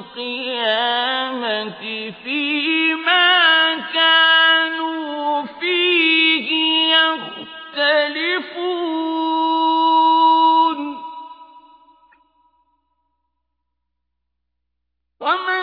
القيامة فيما كانوا فيه يختلفون. ومن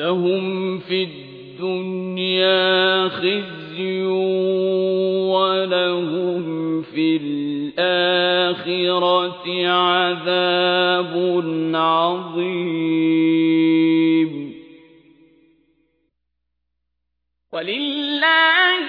لهم في الدنيا خزي ولهم في الآخرة عذاب عظيم. ولله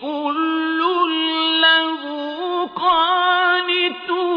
كل له قانتون.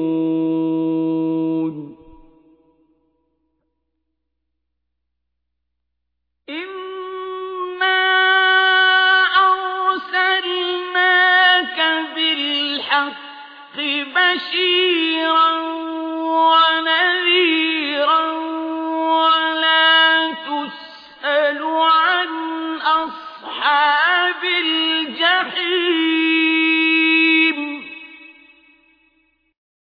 بشيرا